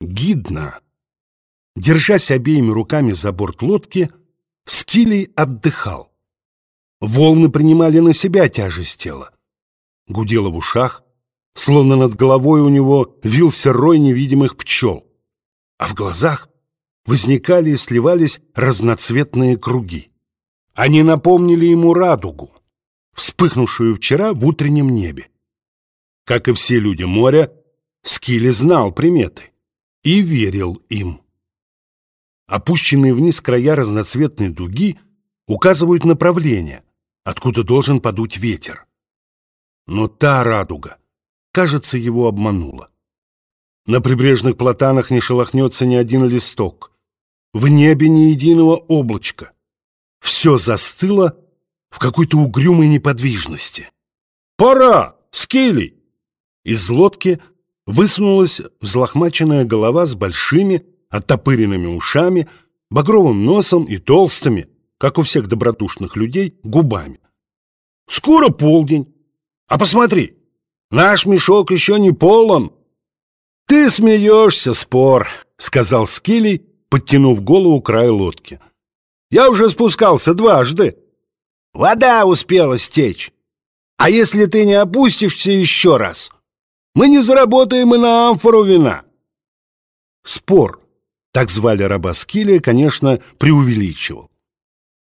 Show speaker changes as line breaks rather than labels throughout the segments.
Гидно. Держась обеими руками за борт лодки, Скилий отдыхал. Волны принимали на себя тяжесть тела. Гудело в ушах, словно над головой у него вился рой невидимых пчел, а в глазах возникали и сливались разноцветные круги. Они напомнили ему радугу, вспыхнувшую вчера в утреннем небе. Как и все люди моря, Скилли знал приметы и верил им. Опущенные вниз края разноцветной дуги указывают направление, откуда должен подуть ветер. Но та радуга, кажется, его обманула. На прибрежных платанах не шелохнется ни один листок, в небе ни единого облачка. Все застыло в какой-то угрюмой неподвижности. «Пора! Скилли!» Из лодки высунулась взлохмаченная голова с большими, оттопыренными ушами, багровым носом и толстыми, как у всех добродушных людей, губами. «Скоро полдень. А посмотри, наш мешок еще не полон». «Ты смеешься, спор», — сказал Скилий, подтянув голову к краю лодки. «Я уже спускался дважды. Вода успела стечь. А если ты не опустишься еще раз, мы не заработаем и на амфору вина. Спор, так звали раба Скилия, конечно, преувеличивал.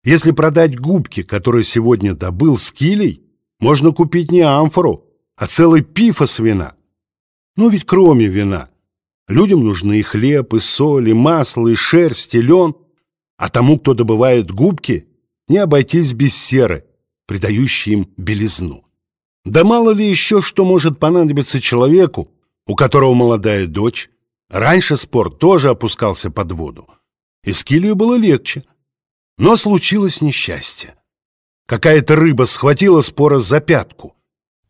Если продать губки, которые сегодня добыл Скилий, можно купить не амфору, а целый пифос вина. Но ведь кроме вина, людям нужны и хлеб, и соль, и масло, и шерсть, и лен, а тому, кто добывает губки, не обойтись без серы, придающей им белизну. Да мало ли еще что может понадобиться человеку, у которого молодая дочь. Раньше спор тоже опускался под воду. И Скилию было легче. Но случилось несчастье. Какая-то рыба схватила спора за пятку.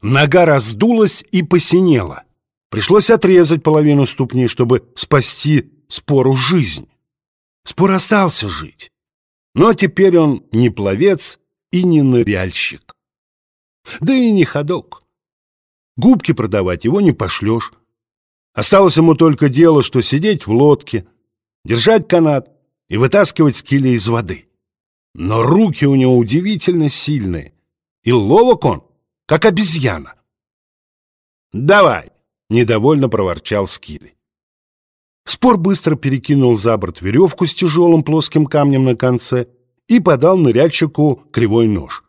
Нога раздулась и посинела. Пришлось отрезать половину ступни, чтобы спасти спору жизнь. Спор остался жить. Но теперь он не пловец и не ныряльщик да и не ходок. Губки продавать его не пошлешь. Осталось ему только дело, что сидеть в лодке, держать канат и вытаскивать скили из воды. Но руки у него удивительно сильные, и ловок он, как обезьяна. «Давай!» — недовольно проворчал Скили. Спор быстро перекинул за борт веревку с тяжелым плоским камнем на конце и подал ныряльщику кривой нож.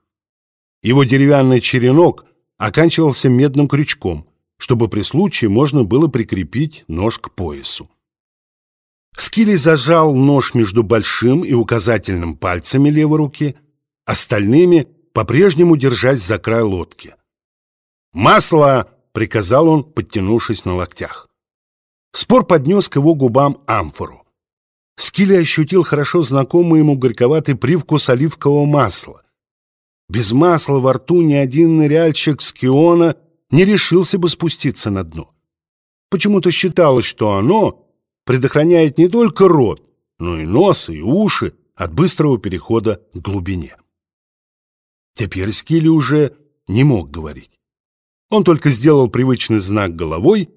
Его деревянный черенок оканчивался медным крючком, чтобы при случае можно было прикрепить нож к поясу. Скилли зажал нож между большим и указательным пальцами левой руки, остальными по-прежнему держась за край лодки. «Масло!» — приказал он, подтянувшись на локтях. Спор поднес к его губам амфору. Скилли ощутил хорошо знакомый ему горьковатый привкус оливкового масла, без масла во рту ни один ныряльщик с Киона не решился бы спуститься на дно. Почему-то считалось, что оно предохраняет не только рот, но и нос, и уши от быстрого перехода к глубине. Теперь Скилли уже не мог говорить. Он только сделал привычный знак головой,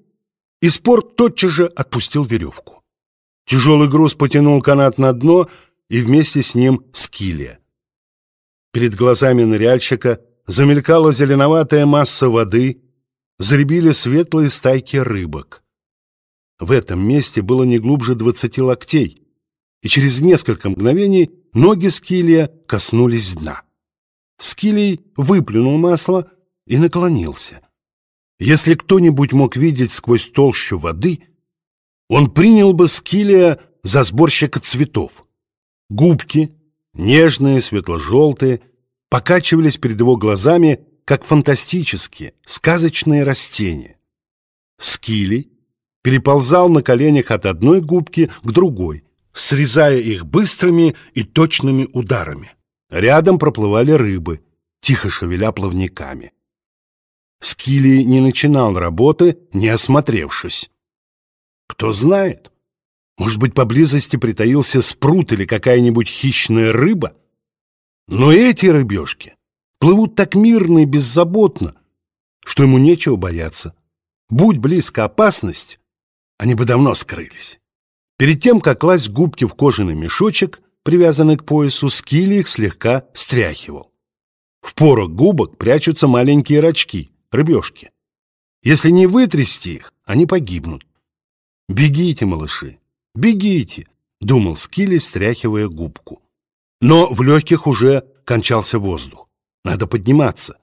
и спорт тотчас же отпустил веревку. Тяжелый груз потянул канат на дно, и вместе с ним Скилия. Перед глазами ныряльщика замелькала зеленоватая масса воды, заребили светлые стайки рыбок. В этом месте было не глубже двадцати локтей, и через несколько мгновений ноги Скилия коснулись дна. Скилий выплюнул масло и наклонился. Если кто-нибудь мог видеть сквозь толщу воды, он принял бы Скилия за сборщика цветов. Губки, нежные, светло-желтые, покачивались перед его глазами, как фантастические, сказочные растения. Скили переползал на коленях от одной губки к другой, срезая их быстрыми и точными ударами. Рядом проплывали рыбы, тихо шевеля плавниками. Скили не начинал работы, не осмотревшись. Кто знает, может быть, поблизости притаился спрут или какая-нибудь хищная рыба? Но эти рыбешки плывут так мирно и беззаботно, что ему нечего бояться. Будь близко опасность, они бы давно скрылись. Перед тем, как класть губки в кожаный мешочек, привязанный к поясу, Скилли их слегка стряхивал. В порох губок прячутся маленькие рачки, рыбешки. Если не вытрясти их, они погибнут. «Бегите, малыши, бегите!» — думал Скилли, стряхивая губку. Но в легких уже кончался воздух. Надо подниматься.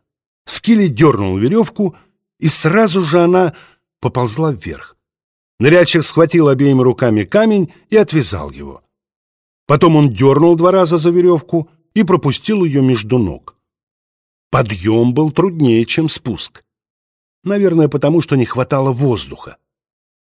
Скилли дернул веревку, и сразу же она поползла вверх. Нырячик схватил обеими руками камень и отвязал его. Потом он дернул два раза за веревку и пропустил ее между ног. Подъем был труднее, чем спуск. Наверное, потому что не хватало воздуха.